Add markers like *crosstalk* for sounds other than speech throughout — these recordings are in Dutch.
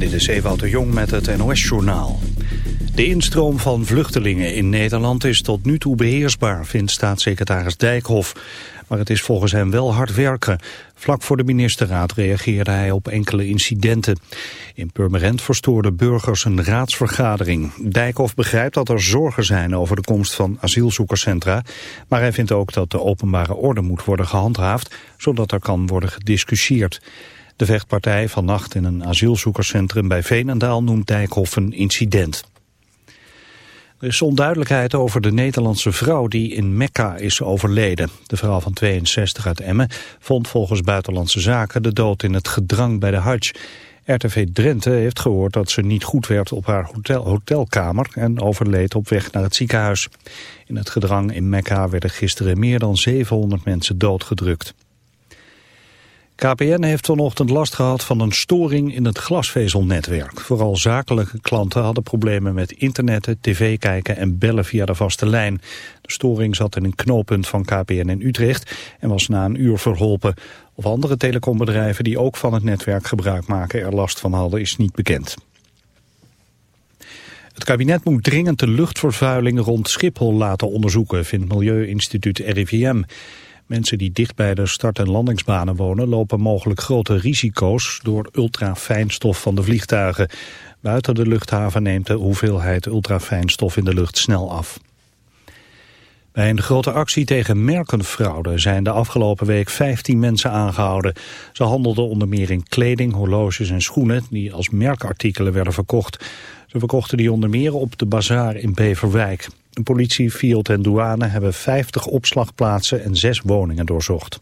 Dit is Ewout de Jong met het NOS-journaal. De instroom van vluchtelingen in Nederland is tot nu toe beheersbaar, vindt staatssecretaris Dijkhoff. Maar het is volgens hem wel hard werken. Vlak voor de ministerraad reageerde hij op enkele incidenten. In Purmerend verstoorden burgers een raadsvergadering. Dijkhoff begrijpt dat er zorgen zijn over de komst van asielzoekerscentra. Maar hij vindt ook dat de openbare orde moet worden gehandhaafd, zodat er kan worden gediscussieerd. De vechtpartij vannacht in een asielzoekerscentrum bij Veenendaal noemt Dijkhoff een incident. Er is onduidelijkheid over de Nederlandse vrouw die in Mekka is overleden. De vrouw van 62 uit Emmen vond volgens Buitenlandse Zaken de dood in het gedrang bij de Hajj. RTV Drenthe heeft gehoord dat ze niet goed werd op haar hotel, hotelkamer en overleed op weg naar het ziekenhuis. In het gedrang in Mekka werden gisteren meer dan 700 mensen doodgedrukt. KPN heeft vanochtend last gehad van een storing in het glasvezelnetwerk. Vooral zakelijke klanten hadden problemen met internetten, tv kijken en bellen via de vaste lijn. De storing zat in een knooppunt van KPN in Utrecht en was na een uur verholpen. Of andere telecombedrijven die ook van het netwerk gebruik maken er last van hadden is niet bekend. Het kabinet moet dringend de luchtvervuiling rond Schiphol laten onderzoeken, vindt Milieuinstituut RIVM. Mensen die dicht bij de start- en landingsbanen wonen lopen mogelijk grote risico's door ultrafijnstof van de vliegtuigen. Buiten de luchthaven neemt de hoeveelheid ultrafijnstof in de lucht snel af. Bij een grote actie tegen merkenfraude zijn de afgelopen week 15 mensen aangehouden. Ze handelden onder meer in kleding, horloges en schoenen die als merkartikelen werden verkocht. Ze verkochten die onder meer op de bazaar in Beverwijk. De politie, Field en douane hebben 50 opslagplaatsen en 6 woningen doorzocht.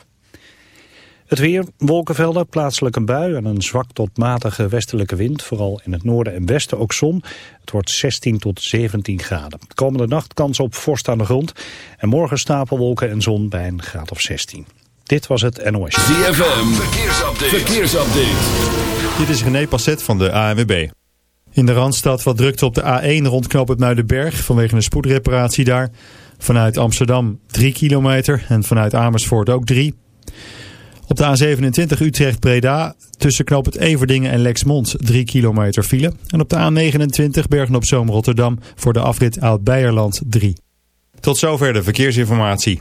Het weer, wolkenvelden, plaatselijk een bui en een zwak tot matige westelijke wind. Vooral in het noorden en westen ook zon. Het wordt 16 tot 17 graden. De komende nacht kans op vorst aan de grond. En morgen stapelwolken en zon bij een graad of 16. Dit was het NOS. ZFM, verkeersupdate. verkeersupdate. Dit is René Passet van de ANWB. In de Randstad wat drukte op de A1 rond het Muidenberg vanwege een spoedreparatie daar. Vanuit Amsterdam 3 kilometer en vanuit Amersfoort ook 3. Op de A27 Utrecht-Breda tussen knoop het Everdingen en Lexmond 3 kilometer file. En op de A29 Bergen-op-Zoom Rotterdam voor de afrit Oud-Beierland 3. Tot zover de verkeersinformatie.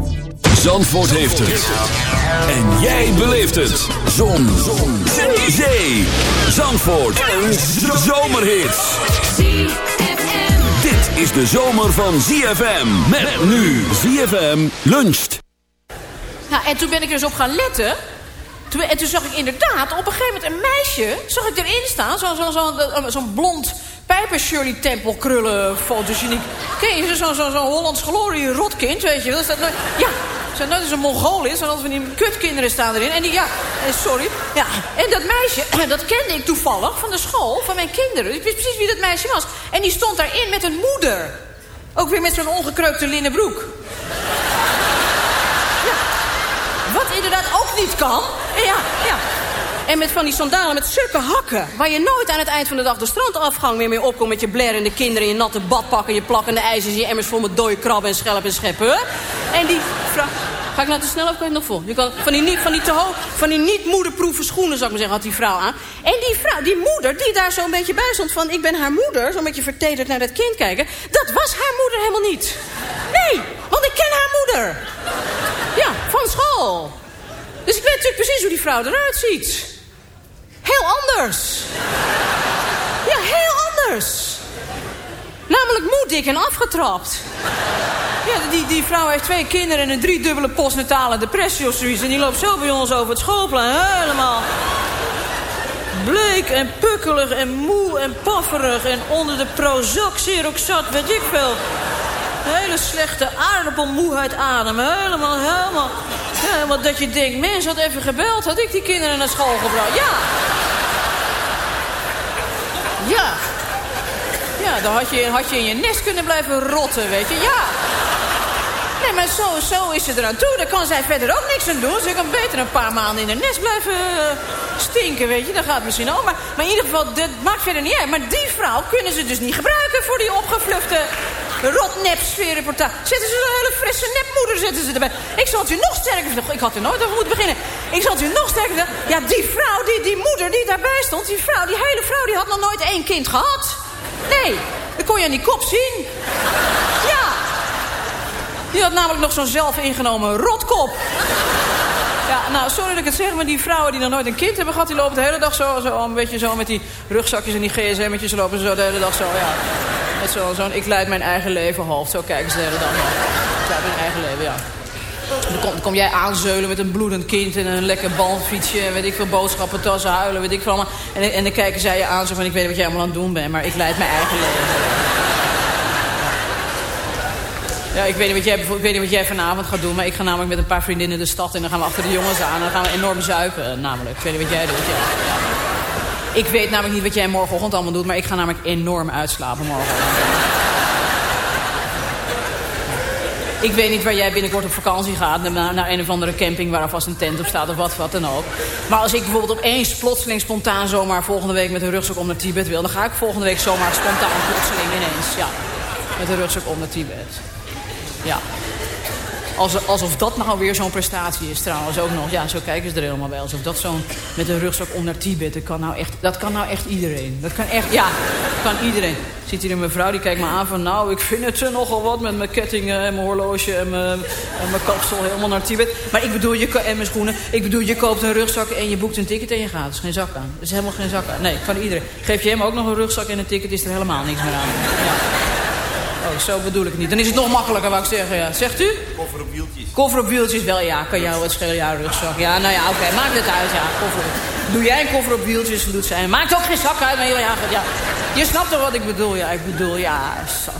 Zandvoort heeft het. En jij beleeft het. Zon. Zon. Zee. Zee. Zandvoort. Een zomerhit. Dit is de zomer van ZFM. Met nu ZFM luncht. Nou, en toen ben ik er dus op gaan letten. Toen, en toen zag ik inderdaad op een gegeven moment een meisje... zag ik erin staan, zo'n zo, zo, zo, zo blond Pijper Shirley Temple krullen fotogeniek. Ken je zo'n zo, zo Hollands glorie rotkind, weet je? Dat is dat, ja, dat is een Mongool is, want van die kutkinderen staan erin. En die, ja, eh, sorry. Ja, en dat meisje, *clears throat* dat kende ik toevallig van de school, van mijn kinderen. Ik wist precies wie dat meisje was. En die stond daarin met een moeder. Ook weer met zo'n ongekreukte linnen broek. Ja. Wat inderdaad ook niet kan. Ja, ja. En met van die sandalen met zulke hakken. Waar je nooit aan het eind van de dag de strandafgang meer mee opkomt... met je blerende kinderen, je natte badpakken, je plakkende ijzers... je emmers vol met dode krabben en schelp en scheppen. En die vrouw... Ga ik nou te snel of kan het nog vol? Je kan, van die, niet- van die, te hoog, van die niet moederproeven schoenen, zou ik maar zeggen, had die vrouw aan. En die vrouw, die moeder, die daar zo'n beetje bij stond van... ik ben haar moeder, zo'n beetje vertederd naar dat kind kijken... dat was haar moeder helemaal niet. Nee, want ik ken haar moeder. Ja, van school. Dus ik weet natuurlijk precies hoe die vrouw eruit ziet. Heel anders. Ja, heel anders. Namelijk moe, dik en afgetrapt. Ja, die, die vrouw heeft twee kinderen en een driedubbele postnatale depressie of zoiets. En die loopt zo bij ons over het schoolplein. Helemaal bleek en pukkelig en moe en pafferig. En onder de Prozac, Xeroxat, weet ik veel. Hele slechte aardappelmoeheid ademen. Helemaal, helemaal... Ja, helemaal dat je denkt, mens had even gebeld. Had ik die kinderen naar school gebracht. Ja. Ja. Ja, dan had je, had je in je nest kunnen blijven rotten, weet je. Ja. Nee, maar zo, zo is ze eraan toe. Daar kan zij verder ook niks aan doen. Ze kan beter een paar maanden in haar nest blijven eh, stinken, weet je. Dat gaat misschien ook. Maar, maar in ieder geval, dat maakt verder niet uit. Maar die vrouw kunnen ze dus niet gebruiken voor die opgevluchte rotnep-sfeerreportage. Zetten ze een hele frisse nepmoeder zetten ze erbij. Ik zal het u nog sterker. Ik had er nooit over moeten beginnen. Ik zal het u nog sterker vertellen. Ja, die vrouw, die, die moeder die daarbij stond, die vrouw, die hele vrouw, die had nog nooit één kind gehad. Nee, dat kon je aan die kop zien. Ja. Die had namelijk nog zo'n zelfingenomen rotkop. Ja, nou, sorry dat ik het zeg, maar die vrouwen die nog nooit een kind hebben gehad... die lopen de hele dag zo, zo een beetje zo met die rugzakjes en die gsm'tjes... lopen ze zo de hele dag zo, ja. Zo'n ik leid mijn eigen leven hoofd. Zo kijken ze de. Ja. Ik leid mijn eigen leven, ja. Dan kom, dan kom jij aanzeulen met een bloedend kind en een lekker balfietsje... en weet ik veel, boodschappen, tassen, huilen, weet ik veel allemaal. En, en dan kijken zij je aan zo van, ik weet wat jij allemaal aan het doen bent... maar ik leid mijn eigen leven. Ja, ik weet, niet wat jij, ik weet niet wat jij vanavond gaat doen... maar ik ga namelijk met een paar vriendinnen de stad in... dan gaan we achter de jongens aan en dan gaan we enorm zuipen, namelijk. Ik weet niet wat jij doet, ja. Ik weet namelijk niet wat jij morgenochtend allemaal doet... maar ik ga namelijk enorm uitslapen morgenochtend. Ik weet niet waar jij binnenkort op vakantie gaat... naar, naar een of andere camping waar alvast een tent op staat of wat, wat dan ook. Maar als ik bijvoorbeeld opeens plotseling spontaan zomaar... volgende week met een rugzak om naar Tibet wil... dan ga ik volgende week zomaar spontaan plotseling ineens. Ja, met een rugzak om naar Tibet. Ja. Als, alsof dat nou weer zo'n prestatie is trouwens ook nog. Ja, zo kijken ze er helemaal bij. Alsof dat zo'n met een rugzak om naar Tibet. Dat kan, nou echt, dat kan nou echt iedereen. Dat kan echt, ja, dat kan iedereen. Ziet hier een mevrouw die kijkt me aan van... nou, ik vind het eh, nogal wat met mijn kettingen en mijn horloge en mijn, en mijn kapsel helemaal naar Tibet. Maar ik bedoel, je, en mijn schoenen. Ik bedoel, je koopt een rugzak en je boekt een ticket en je gaat. Er is geen zak aan. Er is helemaal geen zak aan. Nee, kan iedereen. Geef je hem ook nog een rugzak en een ticket, is er helemaal niks meer aan. Ja. Oh, zo bedoel ik het niet. Dan is het nog makkelijker, wou ik zeggen. Ja. Zegt u? Koffer op wieltjes. Koffer op wieltjes, wel ja. Kan jou het schelen, ja, rugzak. Ja, nou ja, oké, maakt het uit, ja. Koffer op. Doe jij een koffer op wieltjes, doet zij. Maakt ook geen zak uit, maar ja, ja, ja. Je snapt toch wat ik bedoel? Ja, ik bedoel, ja.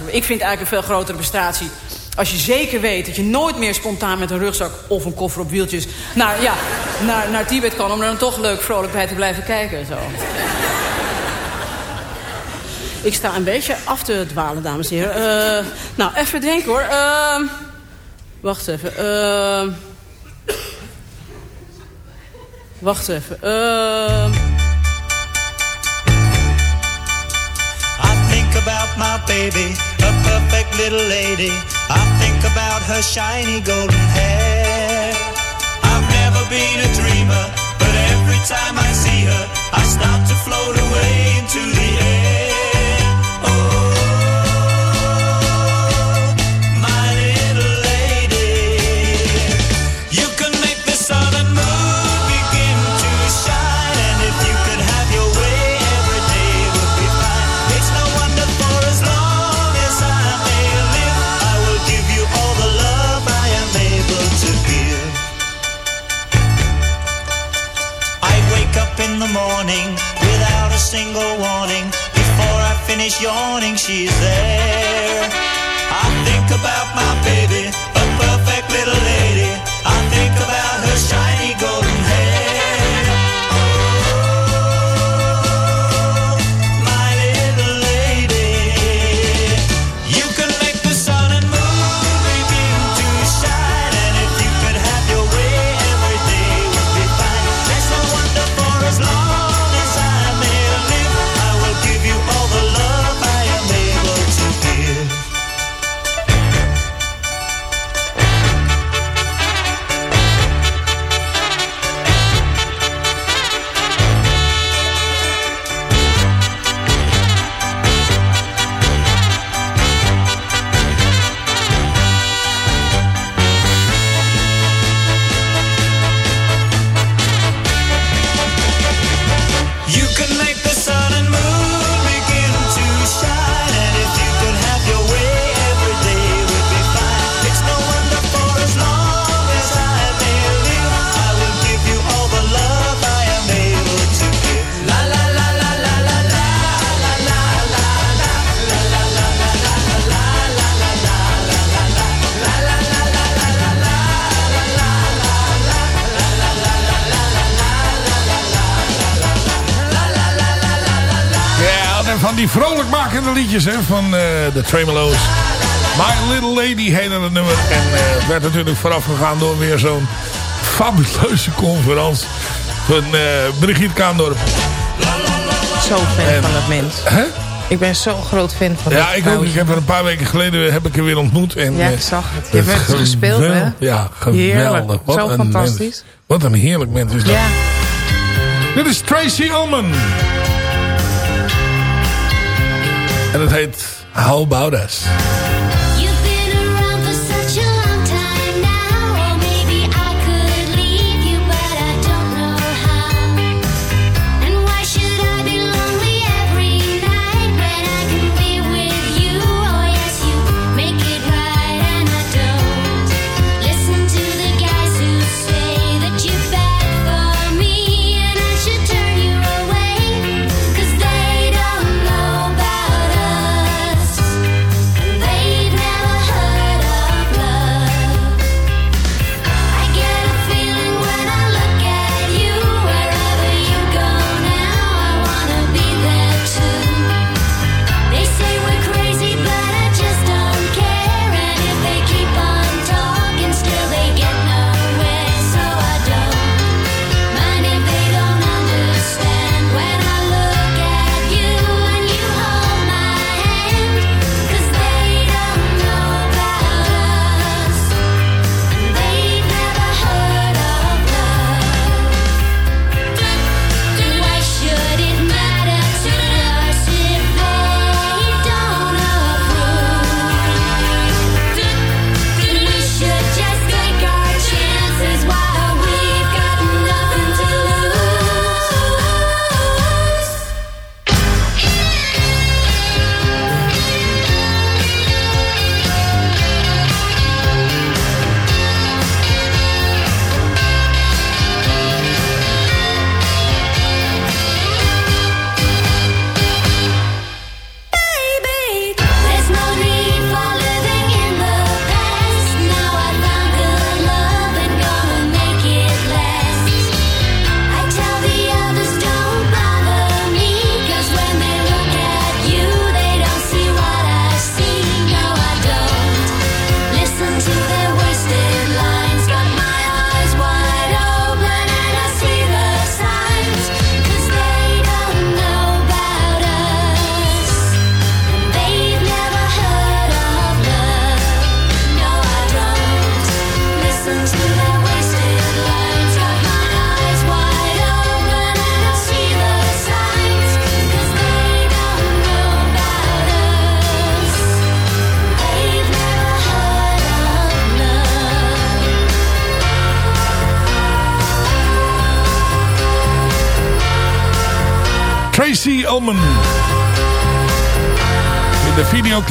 Ik vind eigenlijk een veel grotere prestatie... Als je zeker weet dat je nooit meer spontaan met een rugzak of een koffer op wieltjes... naar, ja, naar, naar Tibet kan om er dan toch leuk vrolijk bij te blijven kijken. Zo. Ik sta een beetje af te dwalen, dames en heren. Eh, nou, even denken hoor. Ehm, wacht even. Ehm, wacht even. Ehm, I think about my baby, a perfect little lady. I think about her shiny golden hair. I've never been a dreamer, but every time I see her, I start to float away into the air. Liedjes hè, van eh, de Tremolo's. My Little Lady heette het nummer. En eh, werd natuurlijk vooraf gegaan door weer zo'n fabuleuze conferentie van eh Brigitte Kaandorp. Zo fan En- van dat mens. Hè? Ik ben zo'n groot fan van Ja, dat ik ook. vrouwtje. Ik heb er een paar weken geleden heb ik er weer ontmoet. En, Ja, ik zag het. Je hebt gewel- gespeeld, hè? Ja, geweldig. Wat Zo fantastisch. mens. Wat een heerlijk mens is dat. Ja. Dit is Tracy Ullman. En het heet How About Us.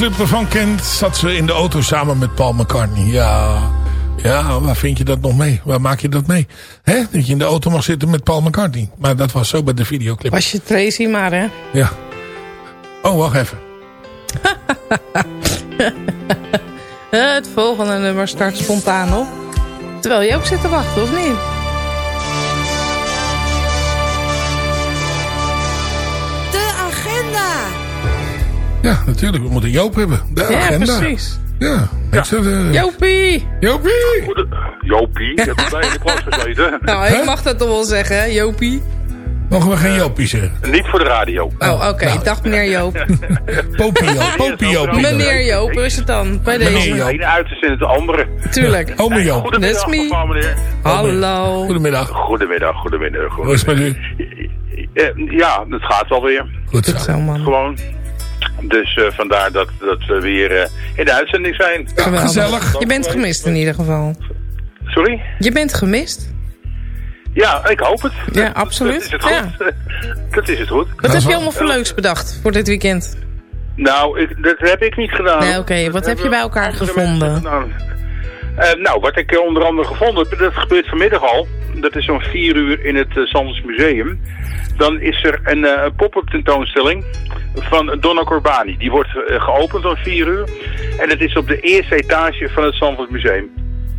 Videoclip ervan kent, zat ze in de auto samen met Paul McCartney. Ja, ja, waar vind je dat nog mee? Waar maak je dat mee? Hè? Dat je in de auto mag zitten met Paul McCartney. Maar dat was zo bij de videoclip. Was je Tracy maar, hè? Ja. Oh, wacht even. *laughs* Het volgende nummer start spontaan op. Terwijl je ook zit te wachten, of niet? Ja, natuurlijk. We moeten Joop hebben. De Ja, agenda. precies. Ja. Ik zeg, eh, Jopie! Jopie! Jopie, ik heb erbij in de klas gezeten. *laughs* Nou, ik mag dat toch wel zeggen, hè, Jopie? Mogen we geen Jopie zeggen? Niet voor de radio. Oh, oké. Dag meneer Joop. *laughs* Popie Joop. Popie Joop. Meneer Joop, hoe is het dan? Bij Meneer deze. Joop. De ene uiterste in het andere. Tuurlijk. *laughs* Ome Joop. Goedemiddag, mevrouw, meneer. Hallo. Goedemiddag. Goedemiddag, goedemiddag. Hoe is het met u? Eh, Ja, het gaat wel weer. Goed zo. Zo, man. Gewoon. Dus eh, vandaar dat, dat we weer eh, in de uitzending zijn. Geweldig. gezellig. Je bent gemist in ieder geval. Sorry? Je bent gemist? Ja, ik hoop het. Ja, Dat absoluut. is het goed. Ja. *laughs* Dat is het goed. Wat is heb je allemaal voor leuks bedacht voor dit weekend? Nou, ik, dat heb ik niet gedaan. Nee, oké. Dat Wat heb je bij elkaar gevonden? Eh, nou, wat ik onder andere gevonden heb, dat gebeurt vanmiddag al. Dat is zo'n vier uur in het uh, Sanders Museum. Dan is er een eh, pop-up tentoonstelling van Donna Corbani. Die wordt eh, geopend om vier uur. En het is op de eerste etage van het Zandvoort Museum.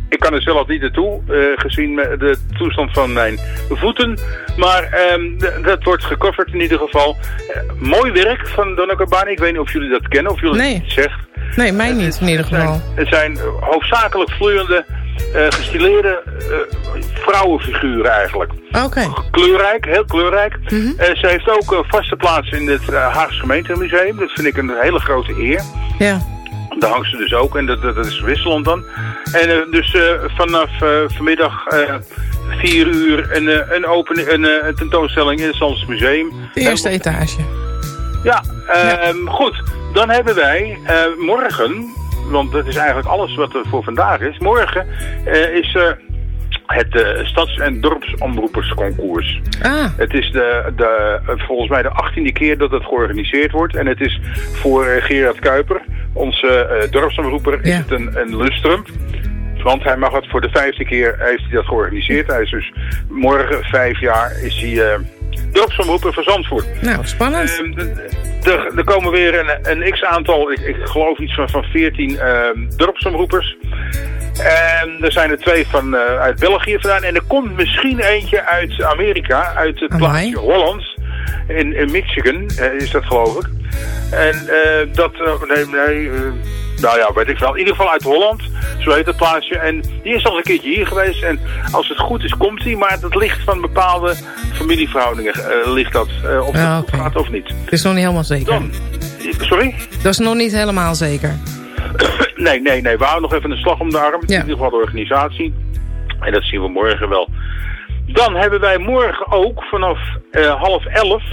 Ik kan er zelf niet naartoe, eh, gezien de toestand van mijn voeten. Maar ehm, dat wordt gecoverd in ieder geval. Eh, mooi werk van Donna Carbani. Ik weet niet of jullie dat kennen, of jullie Nee. het zegt. Nee, mij niet in ieder geval. Het zijn eh, hoofdzakelijk vloeiende, eh, gestileerde eh, vrouwenfiguren eigenlijk. Oké. Kleurrijk, heel kleurrijk. Eh, ze heeft ook een vaste plaats in het uh, Haagse gemeentemuseum. Dat vind ik een hele grote eer. Ja. Daar hangt ze dus ook en dat, dat is wisselend dan. En dus vanaf vanmiddag vier uur een, een, open, een, een tentoonstelling in het Zandse Museum. De eerste etage. Ja, ehm, goed. Dan hebben wij morgen, want dat is eigenlijk alles wat er voor vandaag is. Morgen eh, is er het eh, Stads- en Dorpsomroepersconcours. Ah, Het is de, de, eh, volgens mij de achttiende keer dat het georganiseerd wordt. En het is voor eh, Gerard Kuiper, onze eh, dorpsomroeper, is Ja. het een, een lustrum. Want hij mag het voor de vijfde keer heeft hij dat georganiseerd. Hij is dus morgen vijf jaar is hij dorpsomroeper van Zandvoort. nou, spannend. Ehm, d- Er, er komen weer een, een x-aantal, ik, ik geloof iets van, van 14 ehm dorpsomroepers. En er zijn er twee van, eh, uit België vandaan. En er komt misschien eentje uit Amerika, uit het plaatsje Holland. In, in Michigan eh, is dat geloof ik. En eh, dat, nee, nee, nou ja, weet ik wel. In ieder geval uit Holland, zo heet het plaatsje. En die is al een keertje hier geweest. En als het goed is, komt hij. Maar dat ligt van bepaalde familieverhoudingen, eh, ligt dat. eh, of Ja, het oké. gaat of niet. Het is nog niet helemaal zeker. Dan, sorry? Dat is nog niet helemaal zeker. *coughs* nee, nee, nee. We houden nog even een slag om de arm. Ja. In ieder geval de organisatie. En dat zien we morgen wel. Dan hebben wij morgen ook vanaf eh, half elf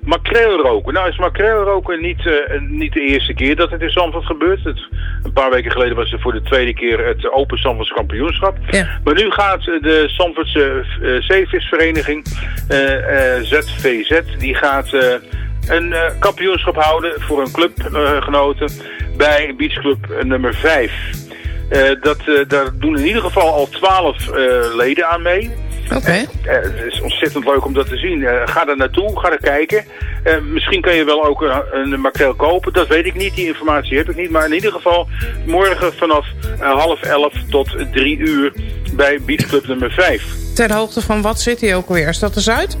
makreel roken. Nou is makreel roken niet, eh, niet de eerste keer dat het in Zandvoort gebeurt. Het, een paar weken geleden was het voor de tweede keer het Open Zandvoortse kampioenschap. Ja. Maar nu gaat de Zandvoortse eh, zeevisvereniging, eh, eh, ZVZ, die gaat een kampioenschap houden voor een clubgenoten bij Beachclub nummer 5. Eh, dat, daar doen in ieder geval al twaalf leden aan mee. Oké. Eh, het is ontzettend leuk om dat te zien. Eh, ga er naartoe, ga er kijken. Eh, misschien kan je wel ook een, een makreel kopen, dat weet ik niet. Die informatie heb ik niet. Maar in ieder geval morgen vanaf eh, half elf tot drie uur bij Beachclub nummer 5. Ter hoogte van wat zit hij ook weer? Is dat de Zuid?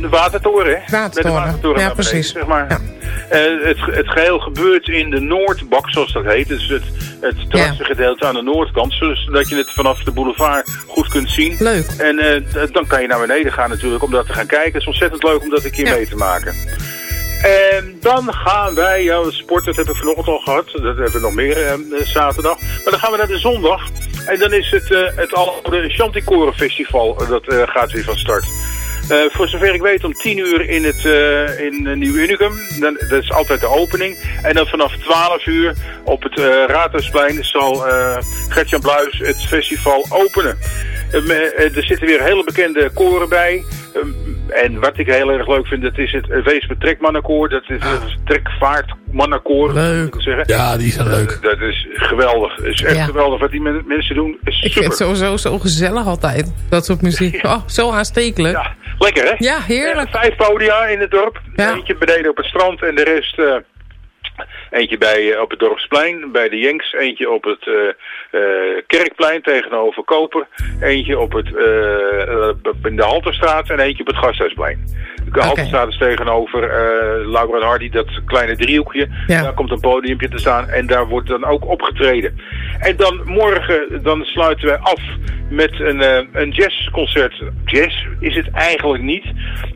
De watertoren, hè? Watertoren. Met de watertoren Ja, beneden, precies. zeg maar. Ja. Eh, het, het geheel gebeurt in de Noordbak, zoals dat heet. Dus het, het terrassengedeelte aan de noordkant. Zodat je het vanaf de boulevard goed kunt zien. Leuk. En eh, dan kan je naar beneden gaan natuurlijk om dat te gaan kijken. Het is ontzettend leuk om dat een keer Ja. mee te maken. En dan gaan wij, ja, sport, dat heb ik vanochtend al gehad. Dat hebben we nog meer eh, zaterdag. Maar dan gaan we naar de zondag. En dan is het, eh het oude Chanticoren Festival. eh, dat eh, gaat weer van start. Eh, voor zover ik weet om 10 uur in het eh, in Nieuw Unicum. Dan, dat is altijd de opening. En dan vanaf 12 uur op het eh Raadhuisplein zal Gertjan Bluis het festival openen. Eh, eh, er zitten weer hele bekende koren bij. Ehm, en wat ik heel erg leuk vind, dat is het Weespe Trekmannenkoor. Dat is het Trekvaartmannenkoor. Leuk. moet ik zeggen. Ja, die zijn leuk. Eh, dat is geweldig. Het is echt Ja. geweldig wat die men- mensen doen. Is Ik super. vind het sowieso zo gezellig altijd. Dat soort muziek. *laughs* Oh, zo aanstekelijk. Ja, lekker hè? Ja, heerlijk. Vijf podia in het dorp. Ja. Eentje beneden op het strand en de rest... eh, eentje bij, eh, op het Dorpsplein, bij de Jenks. Eentje op het eh, eh, Kerkplein tegenover Koper. Eentje op het, in de Halterstraat en eentje op het Gasthuisplein. De Halterstraat is tegenover eh Laura en Hardy, dat kleine driehoekje. Ja. Daar komt een podiumpje te staan en daar wordt dan ook opgetreden. En dan morgen, dan sluiten wij af met een, eh, een jazzconcert. Jazz is het eigenlijk niet,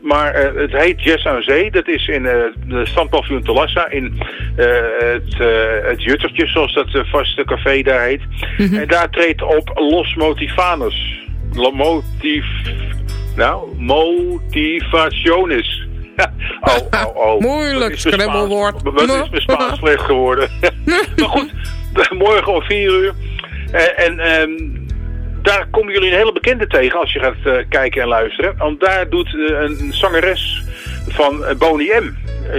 maar eh, het heet Jazz aan Zee. Dat is in de Standpaviljoen Telassa in het, het Juttertje, zoals dat vaste café daar heet. En daar treedt op Los Motivanus. Lo- Motiv... Nou, motivationis. *laughs* oh, oh, oh. Moeilijk. Spaans- Wat is mijn Spaans *laughs* slecht geworden? *laughs* maar goed, morgen om vier uur. Eh, en ehm, daar komen jullie een hele bekende tegen als je gaat eh, kijken en luisteren. Want daar doet eh, een zangeres van Boney M.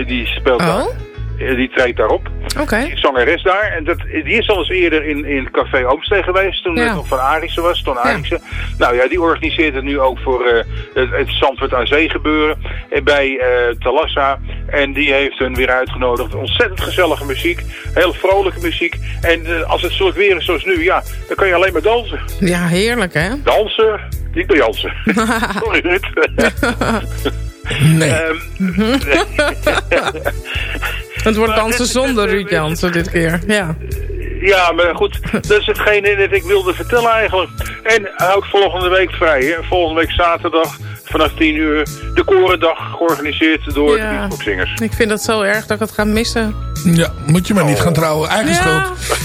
die speelt daar. Oh? eh, die treedt daarop. Oké. Die zangeres daar. En dat, die is al eens eerder in, in het Café Oomstee geweest. Toen Ja. het nog van Ariksen was. Ton Ariksen. Nou ja, die organiseert het nu ook voor eh, het, het Zandvoort aan Zee gebeuren. eh, bij eh Talassa. En die heeft hun weer uitgenodigd. Ontzettend gezellige muziek. Hele vrolijke muziek. En eh, als het soort weer is zoals nu, ja, dan kan je alleen maar dansen. Ja, heerlijk hè? Dansen? Niet bij Jansen. *laughs* Sorry Ruud. *laughs* Nee. Ehm, *laughs* *laughs* Het wordt dansen zonder Ruud Jansen dit keer. Ja. Ja, maar goed, dat is hetgene dat ik wilde vertellen eigenlijk. En houd volgende week vrij, hè. Volgende week zaterdag vanaf 10 uur de Korendag georganiseerd door de Ja. beatboxzingers. Ik vind dat zo erg dat ik het ga missen. Ja, moet je maar niet gaan trouwen. Eigen Ja. schuld.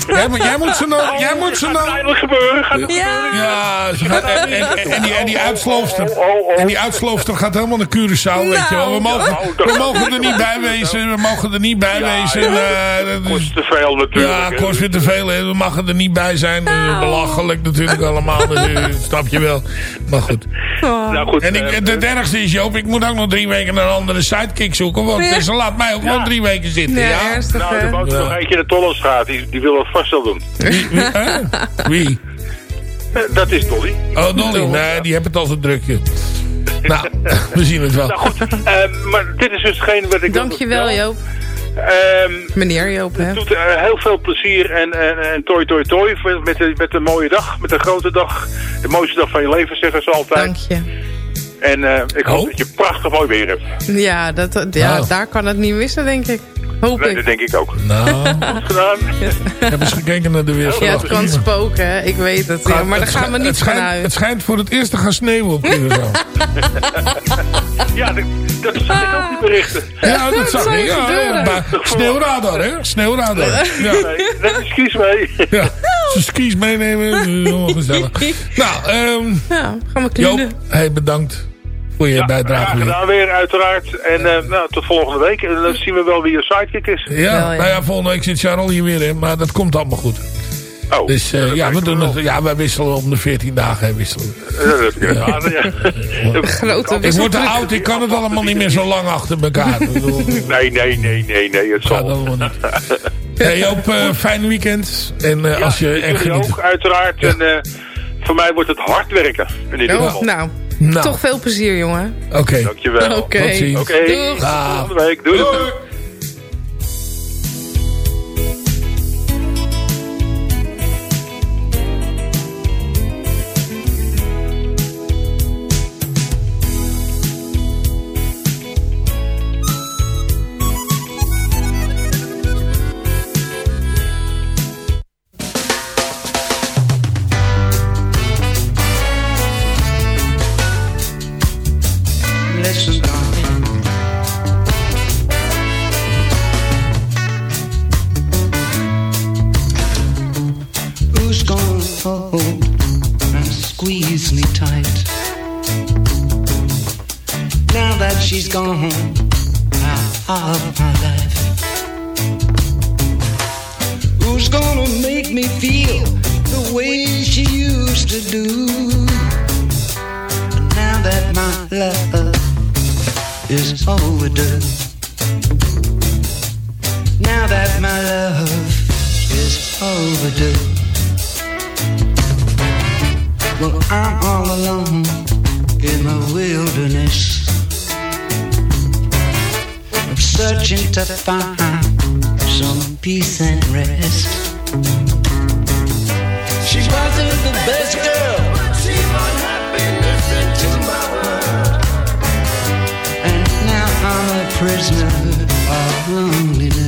Jij, moet- jij moet ze nou... Jij moet ze Gaat nou... eindelijk gebeuren, gaat het Ja. gebeuren. Ja, ze gaat, en, en, en die, en die uitsloofster. Oh, oh, oh. En die uitsloofster gaat helemaal naar Curaçao, weet je wel. We mogen, Nou, we mogen er niet bij wezen. We mogen er niet bij wezen. ja. eh, dat Kost te veel natuurlijk. ja, kost weer te veel. hè. We mogen er niet bij zijn. Eh, Belachelijk natuurlijk allemaal. dus, eh, snap je wel. Maar goed. Nou goed, En ik, eh, het ergste is, Joop, ik moet ook nog drie weken een andere sidekick zoeken. Want Ja. ze laat mij ook nog drie weken zitten. Ja, Ja, ernstig nou, er woont er nog eentje in de Tollenstraat, die, die wil dat vast wel doen. Wie? Wie? *laughs* hè? Wie? Eh, Dat is Dolly. Oh, Dolly. Nee, die heeft het al zo drukje. Nou, *laughs* we zien het wel. Nou goed, eh, maar dit is dus hetgeen wat ik Dankjewel. Joop. Ehm, Meneer Joop hè. Het doet eh, heel veel plezier en, en, en toi toi toi met, de, met de mooie dag, met de grote dag. De mooiste dag van je leven zeggen ze altijd. Dank je. En eh, ik hoop Oh. dat je prachtig mooi weer hebt. Ja, dat, ja Oh. daar kan het niet missen denk ik. Hoop Nee, ik. dat denk ik ook. Nou, *laughs* Goed gedaan. hebben ze gekeken naar de weerstand? Ja, het kan spoken hè. Ik weet het. Ja, maar daar gaan we niet het schijnt, vanuit. Het schijnt voor het eerst te gaan sneeuwen op Curaçao. *laughs* Ja, dat, dat zag ik ook die berichten. Ja, dat zag zou ik. Ja, ja, *laughs* sneeuwradar, hè? Sneeuwradar. Ja, Nee, neem eens kies mee. ja. Ze skis meenemen. dat is Helemaal gezellig. Nou, ehm Ja, gaan we Joop, knulen. hey, bedankt voor je Ja, bijdrage graag weer. gedaan weer, uiteraard. En eh, nou, tot volgende week. En dan zien we wel wie je sidekick is. Ja, ja. nou ja, volgende week zit Charles hier weer in, maar dat komt allemaal goed. Oh, Dus eh, ja, we doen het, ja, wij wisselen om de 14 dagen. Hè, wisselen. Ja, dat heb ik gedaan, ja. *laughs* Grote Ik word te oud, ik kan het allemaal niet meer zo lang achter elkaar. Ik bedoel, Nee, nee, nee, nee, nee, het gaat zal. allemaal niet. Hey Joop, eh, fijn weekend. En eh, Ja, als je jullie geniet. ook, uiteraard. En eh, voor mij wordt het hard werken. In ieder Ja. geval. Nou, Nou, toch veel plezier jongen. oké. Dankjewel. Oké. Tot ziens. Oké, Doeg. tot volgende week. Doei. doei. Well, I'm all alone in the wilderness. I'm searching to find some peace and rest. She wasn't the best girl, but she was happiness into my world. And now I'm a prisoner of loneliness.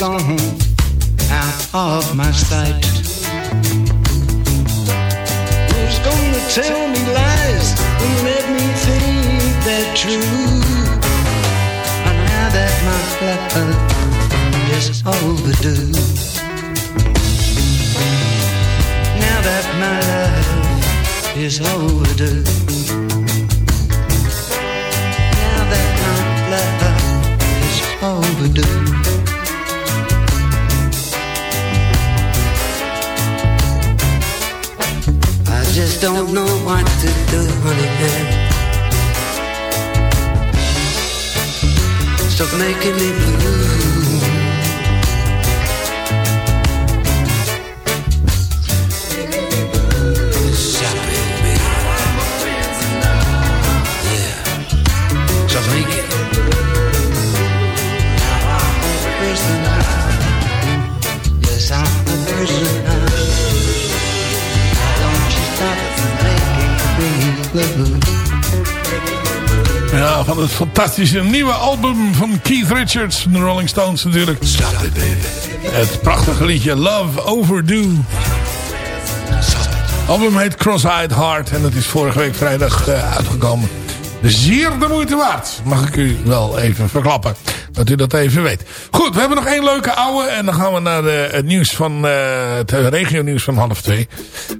gone out of my sight. Who's gonna tell me lies and let me think they're true? And now that my leopard is overdue. Now that my love is overdue. Now that my love is overdue. know what to do, honey man. Stop making me blue. Van het fantastische nieuwe album van Keith Richards. De Rolling Stones natuurlijk. Het prachtige liedje Love Overdue. Het album heet Cross-Eyed Heart. En dat is vorige week vrijdag eh, uitgekomen. Zeer de moeite waard. Mag ik u wel even verklappen. Dat u dat even weet. Goed, we hebben nog één leuke ouwe. En dan gaan we naar eh, het nieuws van uh, het regio nieuws van half twee.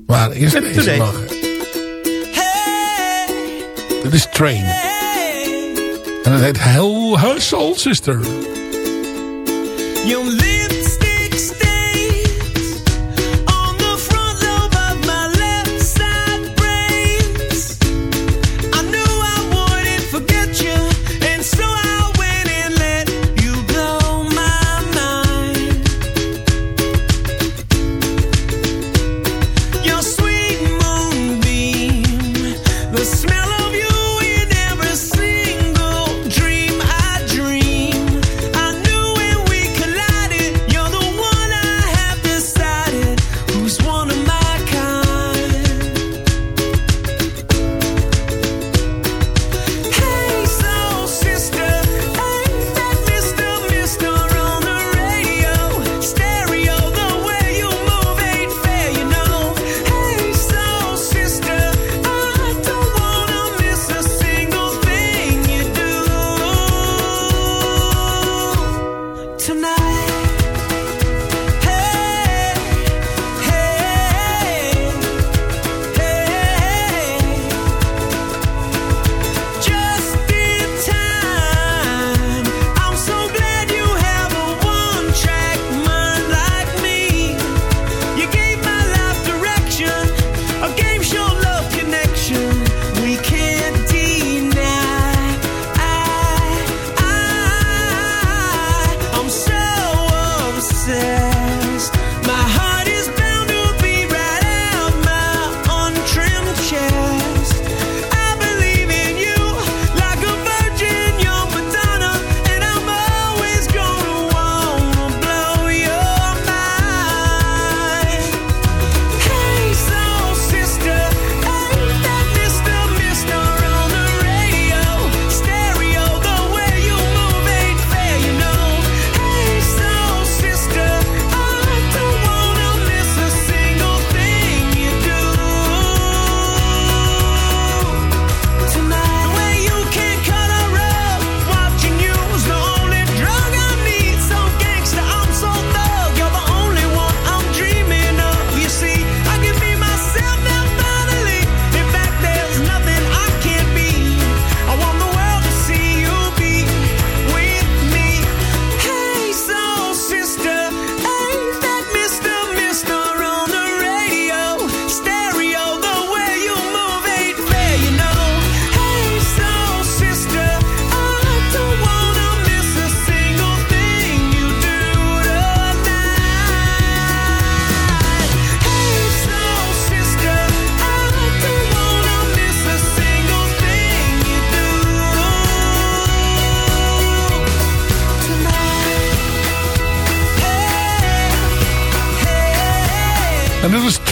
Maar eerst deze mag. Dit is Train. En dat heet Hell Her Soul Sister.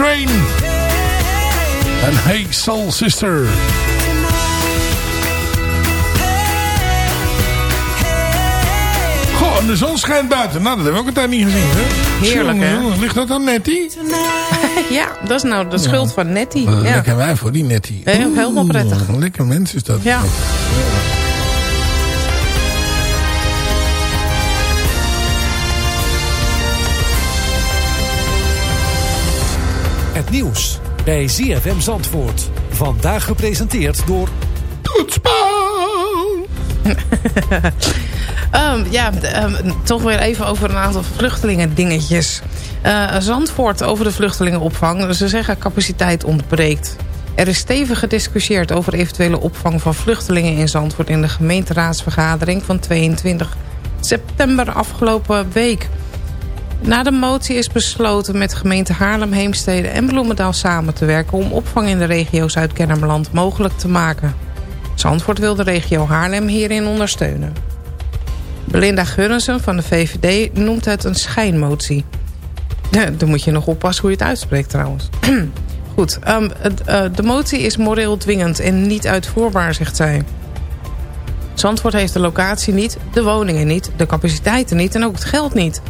Train. En Hey Soul Sister. Goh, en de zon schijnt buiten. Nou, dat hebben we ook een niet gezien. Hè? Heerlijk, hè? Ligt dat aan Nettie? *laughs* ja, dat is nou de schuld van Nettie. Eh, ja. Lekker wij voor die Nettie. Heel, helemaal prettig. Lekker mens is dat. Ja. Het nieuws bij ZFM Zandvoort. Vandaag gepresenteerd door... Toetspaal! *laughs* Um, ja, um, toch weer even over een aantal vluchtelingen dingetjes. Uh, Zandvoort over de vluchtelingenopvang. Ze zeggen capaciteit ontbreekt. Er is stevig gediscussieerd over eventuele opvang van vluchtelingen in Zandvoort... in de gemeenteraadsvergadering van 22 september afgelopen week. Na de motie is besloten met gemeente Haarlem, Heemstede en Bloemendaal samen te werken... om opvang in de regio Zuid-Kennemerland mogelijk te maken. Zandvoort wil de regio Haarlem hierin ondersteunen. Belinda Gurrensen van de VVD noemt het een schijnmotie. *laughs* Dan moet je nog oppassen hoe je het uitspreekt trouwens. *clears throat* Goed, um, uh, de motie is moreel dwingend en niet uitvoerbaar, zegt zij. Zandvoort heeft de locatie niet, de woningen niet, de capaciteiten niet en ook het geld niet.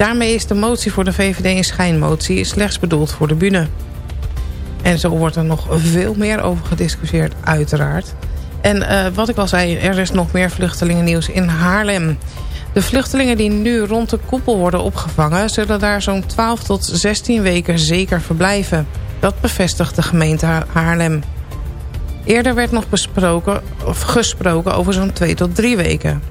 Daarmee is de motie voor de VVD een schijnmotie slechts bedoeld voor de bühne. En zo wordt er nog veel meer over gediscussieerd, uiteraard. En uh, wat ik al zei, er is nog meer vluchtelingennieuws in Haarlem. De vluchtelingen die nu rond de koepel worden opgevangen... zullen daar zo'n 12 tot 16 weken zeker verblijven. Dat bevestigt de gemeente Haarlem. Eerder werd nog besproken, of gesproken over zo'n 2 tot 3 weken.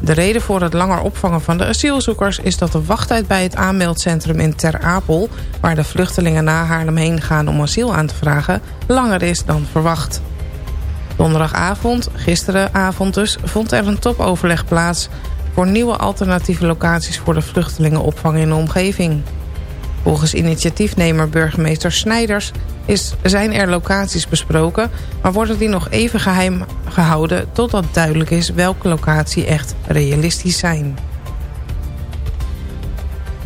De reden voor het langer opvangen van de asielzoekers... is dat de wachttijd bij het aanmeldcentrum in Ter Apel... waar de vluchtelingen naar Haarlem heen gaan om asiel aan te vragen... langer is dan verwacht. Donderdagavond, gisteravond dus, vond er een topoverleg plaats... voor nieuwe alternatieve locaties voor de vluchtelingenopvang in de omgeving. Volgens initiatiefnemer burgemeester Snijders is, zijn er locaties besproken... maar worden die nog even geheim gehouden totdat duidelijk is welke locatie echt realistisch zijn.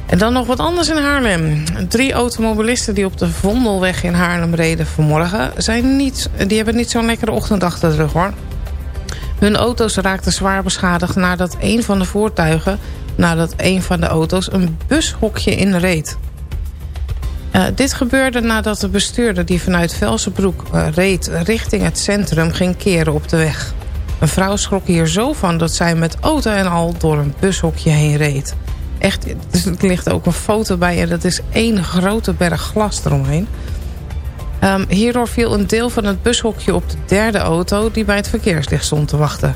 En dan nog wat anders in Haarlem. Drie automobilisten die op de Vondelweg in Haarlem reden vanmorgen... Zijn niet, die hebben niet zo'n lekkere ochtend achter de rug hoor. Hun auto's raakten zwaar beschadigd nadat een van de voertuigen... nadat een van de auto's een bushokje inreed. Uh, dit gebeurde nadat de bestuurder die vanuit Velsenbroek uh, reed... richting het centrum ging keren op de weg. Een vrouw schrok hier zo van dat zij met auto en al door een bushokje heen reed... Echt, dus er ligt ook een foto bij en dat is één grote berg glas eromheen. Um, hierdoor viel een deel van het bushokje op de derde auto... die bij het verkeerslicht stond te wachten.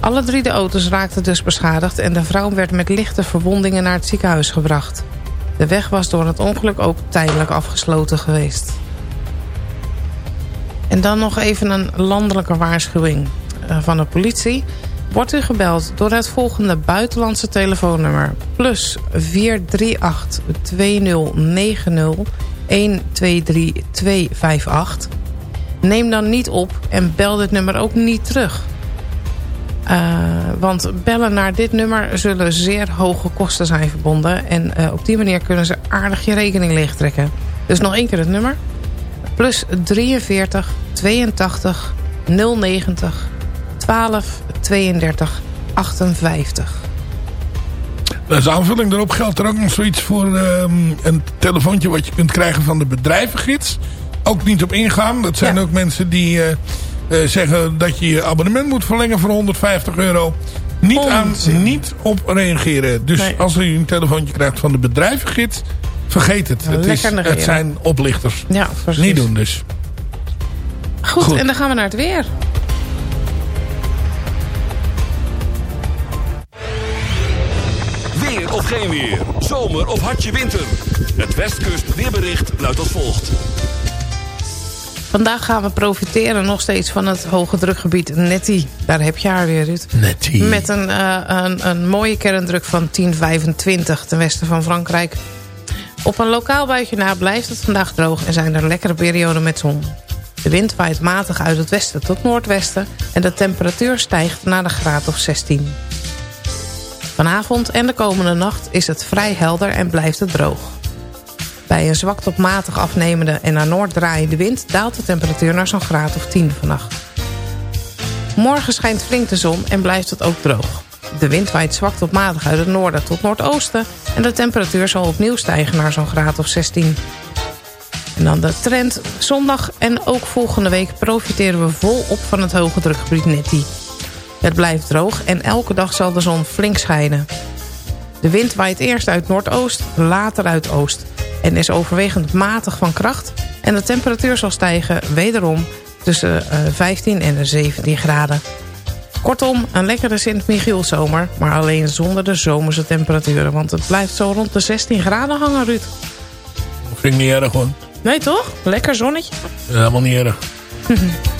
Alle drie de auto's raakten dus beschadigd... en de vrouw werd met lichte verwondingen naar het ziekenhuis gebracht. De weg was door het ongeluk ook tijdelijk afgesloten geweest. En dan nog even een landelijke waarschuwing uh, van de politie wordt u gebeld door het volgende buitenlandse telefoonnummer. Plus 438 2090 123258. Neem dan niet op en bel dit nummer ook niet terug. Uh, want bellen naar dit nummer zullen zeer hoge kosten zijn verbonden. En uh, op die manier kunnen ze aardig je rekening leegtrekken. Dus nog één keer het nummer. Plus 43 82 090 12 32 58. Als aanvulling daarop geldt er ook nog zoiets voor um, een telefoontje wat je kunt krijgen van de bedrijvengids. Ook niet op ingaan. Dat zijn ja. ook mensen die uh, uh, zeggen dat je je abonnement moet verlengen voor 150 euro. Niet, aan, niet op reageren. Dus nee. als u een telefoontje krijgt van de bedrijvengids, vergeet het. Het, is, het zijn oplichters. Ja, precies. Niet doen dus. Goed, Goed, en dan gaan we naar het weer. Weer of geen weer. Zomer of hartje winter. Het Westkust weerbericht luidt als volgt. Vandaag gaan we profiteren nog steeds van het hoge drukgebied Nettie. Daar heb je haar weer, Ruud. Nettie. Met een, uh, een, een mooie kerndruk van 1025 ten westen van Frankrijk. Op een lokaal buitje na blijft het vandaag droog en zijn er lekkere perioden met zon. De wind waait matig uit het westen tot noordwesten... en de temperatuur stijgt naar de graad of 16. Vanavond en de komende nacht is het vrij helder en blijft het droog. Bij een zwak tot matig afnemende en naar noord draaiende wind... daalt de temperatuur naar zo'n graad of 10 vannacht. Morgen schijnt flink de zon en blijft het ook droog. De wind waait zwak tot matig uit het noorden tot noordoosten... en de temperatuur zal opnieuw stijgen naar zo'n graad of 16. En dan de trend. Zondag en ook volgende week profiteren we volop van het hoge drukgebied Netty. Het blijft droog en elke dag zal de zon flink schijnen. De wind waait eerst uit noordoost, later uit oost... en is overwegend matig van kracht... en de temperatuur zal stijgen wederom tussen eh, 15 en de 17 graden. Kortom, een lekkere Sint-Michielszomer... maar alleen zonder de zomerse temperaturen... want het blijft zo rond de 16 graden hangen, Ruud. Vind ik niet erg hoor. Nee, toch? Lekker zonnetje. Helemaal niet erg. *laughs*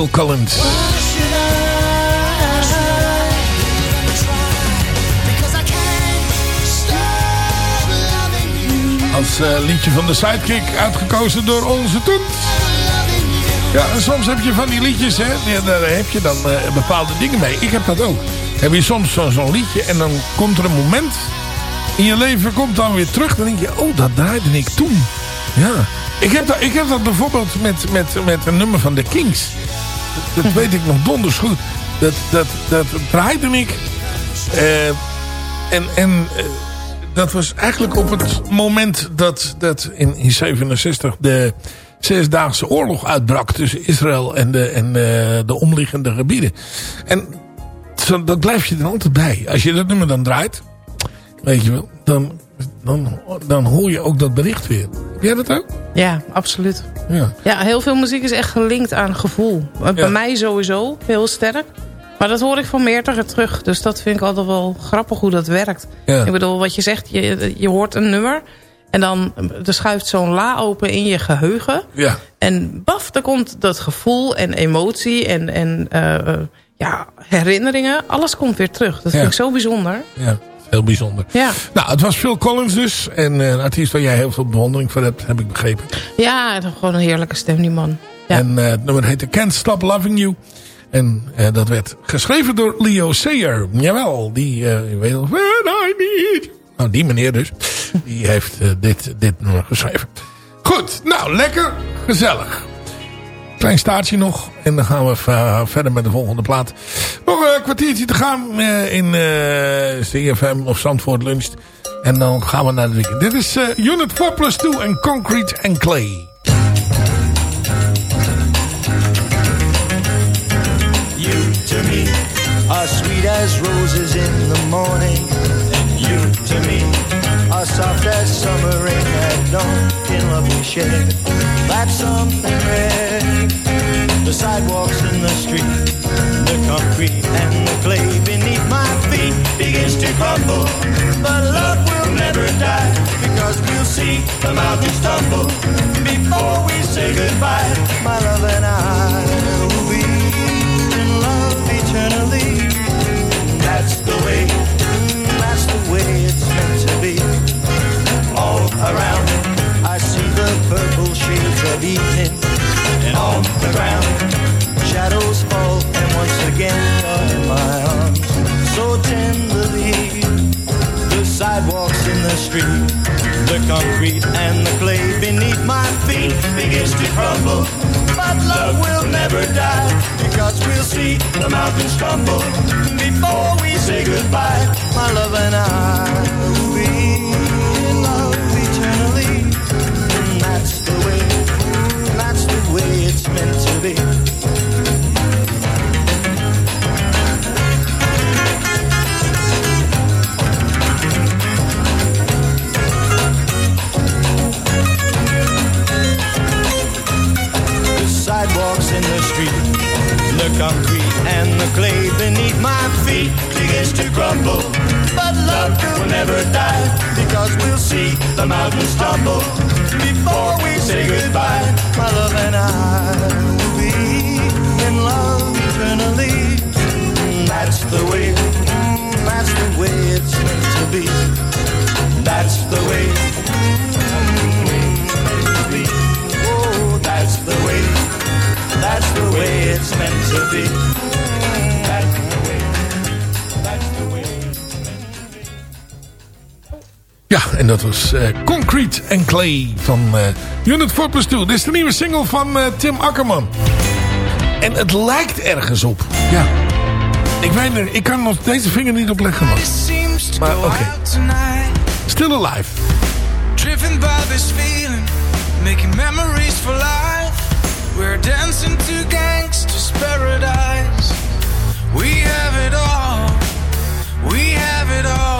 Phil Collins. Als eh, liedje van de Sidekick uitgekozen door onze Toet. Ja, en soms heb je van die liedjes, hè. Daar heb je dan eh, bepaalde dingen mee. Ik heb dat ook. Heb je soms zo- zo'n liedje en dan komt er een moment in je leven, komt dan weer terug. Dan denk je, oh, dat draaide ik toen. Ja. Ik heb dat, ik heb dat bijvoorbeeld met, met, met een nummer van The Kings. Dat, *laughs* weet ik nog donders goed. Dat, dat, dat draaide ik. Eh, en en eh, dat was eigenlijk op het moment dat, dat in, in 67 de Zesdaagse Oorlog uitbrak tussen Israël en de, en, eh, de omliggende gebieden. En zo, dat blijf je er altijd bij. Als je dat nummer dan draait, weet je wel, dan, dan, dan hoor je ook dat bericht weer. Heb jij dat ook? Ja, absoluut. Ja. Ja, heel veel muziek is echt gelinkt aan gevoel. Bij Ja. mij sowieso, heel sterk. Maar dat hoor ik van meerdere terug. Dus dat vind ik altijd wel grappig hoe dat werkt. Ja. Ik bedoel, wat je zegt, je, je hoort een nummer... en dan er schuift zo'n la open in je geheugen. Ja. En baf, daar komt dat gevoel en emotie en, en eh, eh, ja, herinneringen. Alles komt weer terug. Dat Ja. vind ik zo bijzonder. Ja, heel bijzonder. Ja, Nou, het was Phil Collins dus. En eh, een artiest waar jij heel veel bewondering voor hebt, heb ik begrepen. ja gewoon een heerlijke stem, die man. Ja. En eh, het nummer heette Can't Stop Loving You. En eh, dat werd geschreven door Leo Sayer. Jawel, die weet. When I need. Nou, die meneer dus. Die heeft dit, dit nummer geschreven. Goed, nou, lekker. Gezellig. Klein staartje nog. En dan gaan we verder met de volgende plaat. Nog een kwartiertje te gaan eh, in eh CFM of Zandvoort Lunch. En dan gaan we naar het weekend. Dit is eh, Unit 4 plus 2 en Concrete and Clay. You to me are sweet as roses in the morning. And you to me are soft as summer rain at dawn in lovely we share. That's something rare. The sidewalks in the street, the concrete and the clay beneath my feet begins to crumble. But love will never die because we'll see the mountains tumble before we say goodbye. My love and I around I see the purple shades of evening, and on the ground shadows fall, and once again you're in my arms so tenderly. The sidewalks in the street, the concrete and the clay beneath my feet begins to crumble. But love will never die because we'll see the mountains crumble before we say goodbye. My love and I dat was eh, Concrete and Clay van eh, Unit 4 plus 2. Dit is de nieuwe single van eh, Tim Akkerman. En het lijkt ergens op. Ja. Ik weet niet, ik kan nog deze vinger niet opleggen. Man. Maar oké. Still alive. Driven by this feeling, making memories for life. We're dancing to gangsters' paradise. We have it all, we have it all.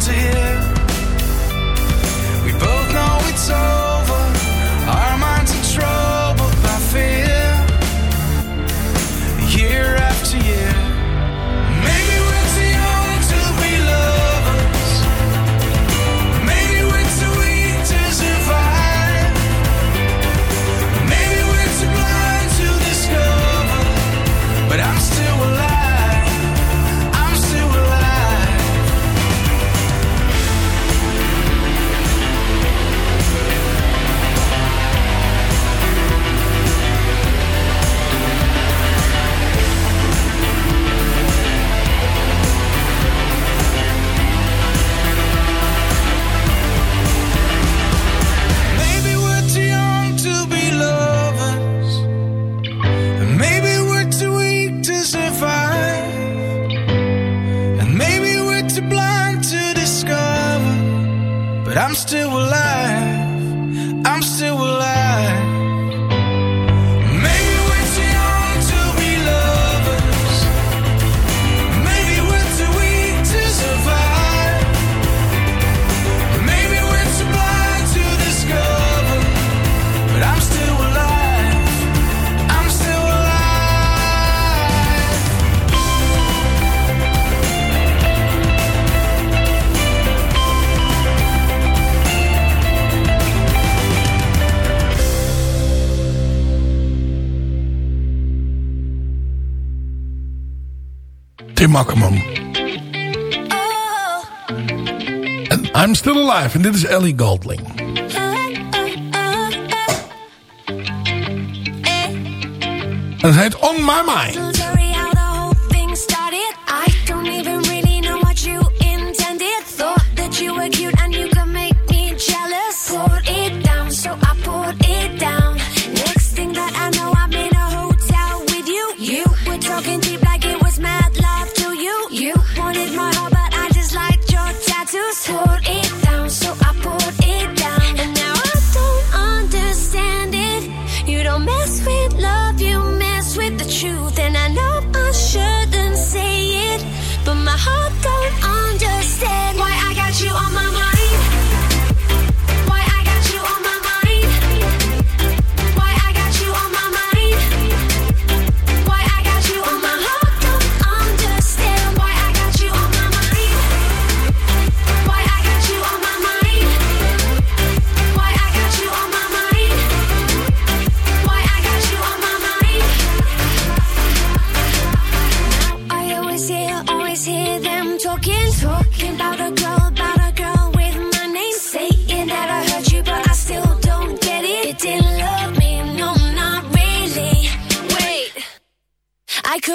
to hear. Makkerman. En I'm Still Alive. En dit is Ellie Goldling. En het heet On My Mind.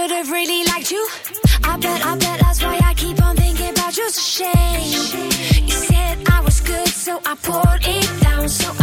should have really liked you. I bet, I bet that's why I keep on thinking about you's a shame. You said I was good, so I poured it down. So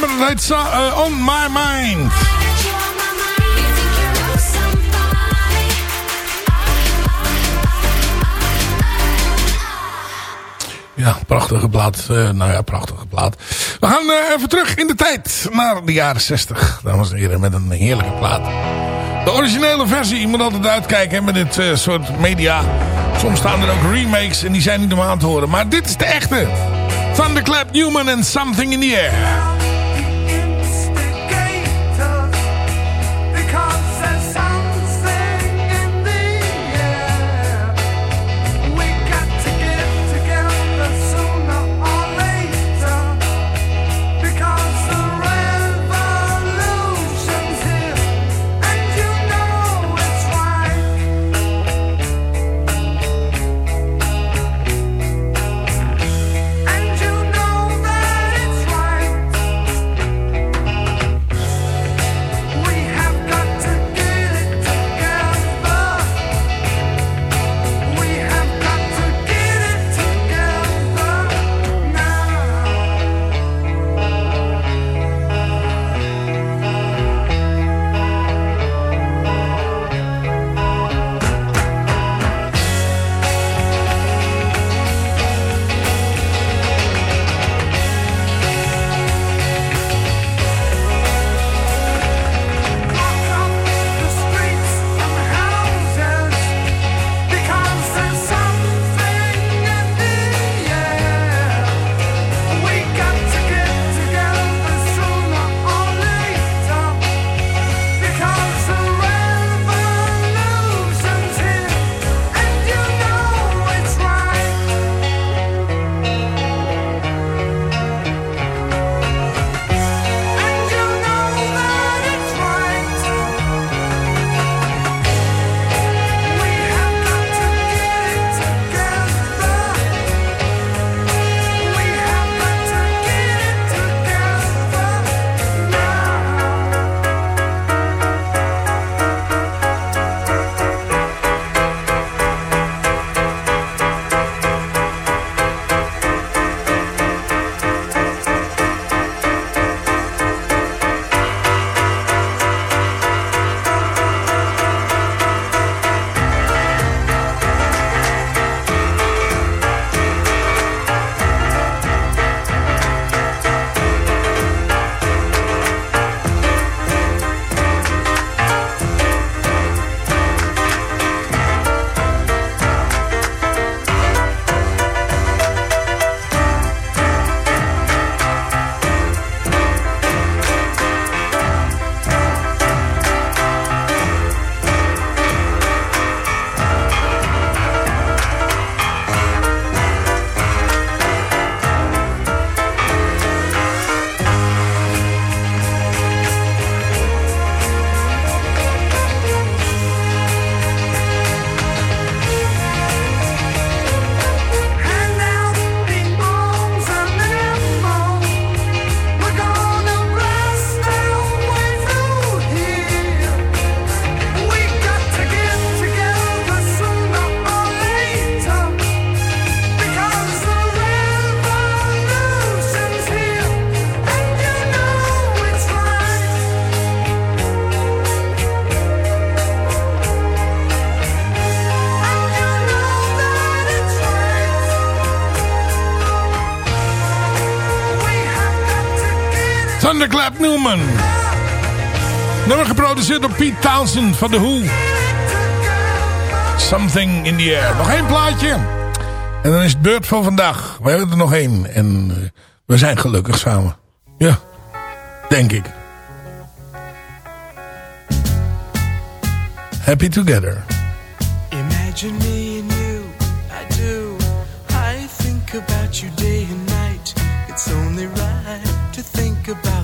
nummer dat eh, On My Mind. Ja, prachtige plaat. Eh, nou ja, prachtige plaat. We gaan eh, even terug in de tijd naar de jaren 60. Dames en heren, met een heerlijke plaat. De originele versie, je moet altijd uitkijken met dit soort media. Soms staan er ook remakes en die zijn niet om aan te horen. Maar dit is de echte. Thunderclap Newman and Something in the Air. Thunderclap Newman. Nummer geproduceerd door Pete Townsend van The Who. Something in the air. Nog één plaatje. En dan is het beurt voor vandaag. We hebben er nog één. En eh, we zijn gelukkig samen. Ja, denk ik. Happy Together. Imagine me and you, I do. I think about you day and night. It's only right to think about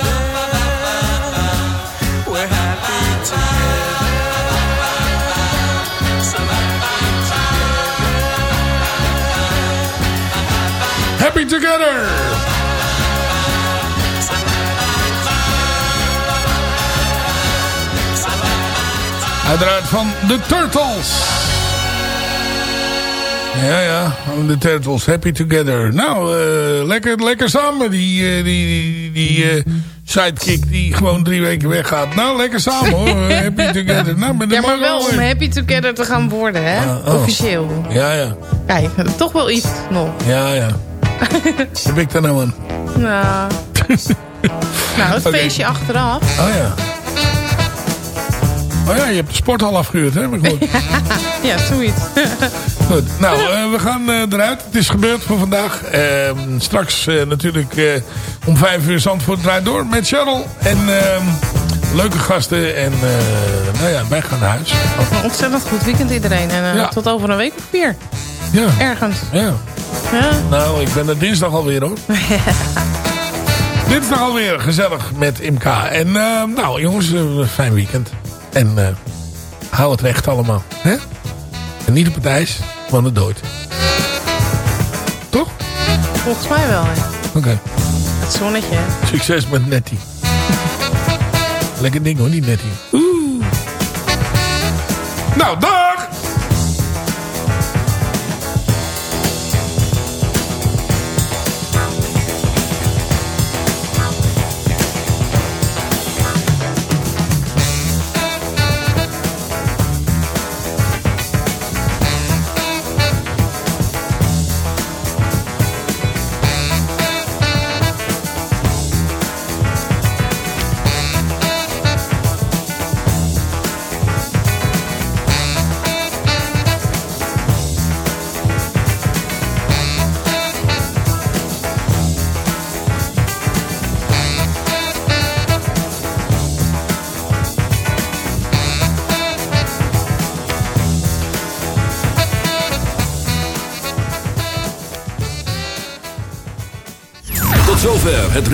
Happy Together. Uiteraard van de Turtles. Ja, ja, de Turtles, Happy Together. Nou, eh, lekker, lekker samen, die, eh, die, die, die eh, sidekick die gewoon drie weken weggaat. Nou, lekker samen hoor, *laughs* Happy Together. Nou, ben Ja, maar wel om happy together te gaan worden, hè? oh. Officieel. Ja, ja, Kijk, toch wel iets nog. ja, ja. Heb ik daar nou aan? *laughs* Nou, nou het *laughs* feestje achteraf. Oh ja. Oh ja, je hebt de sporthal afgehuurd, hè? ik gehoord. *laughs* ja, zoiets. Goed, nou, eh, we gaan eh, eruit. Het is gebeurd voor vandaag. Ehm, straks eh, natuurlijk om vijf uur Zandvoort draait door met Cheryl. En ehm, leuke gasten. En nou ja, wij gaan naar huis. Een ontzettend goed weekend iedereen. En Ja. tot over een week of vier. Ja. Ergens. Ja. Nou, ik ben er dinsdag alweer hoor. *laughs* dinsdag alweer gezellig met Imka. En eh, nou jongens, eh, fijn weekend. En eh, hou het recht allemaal. Hè? En niet op het ijs, want het dood. Toch? Volgens mij wel, hè. Oké. Het zonnetje. Succes met Nettie. Lekker ding hoor, die Nettie. Oeh. Nou, dag!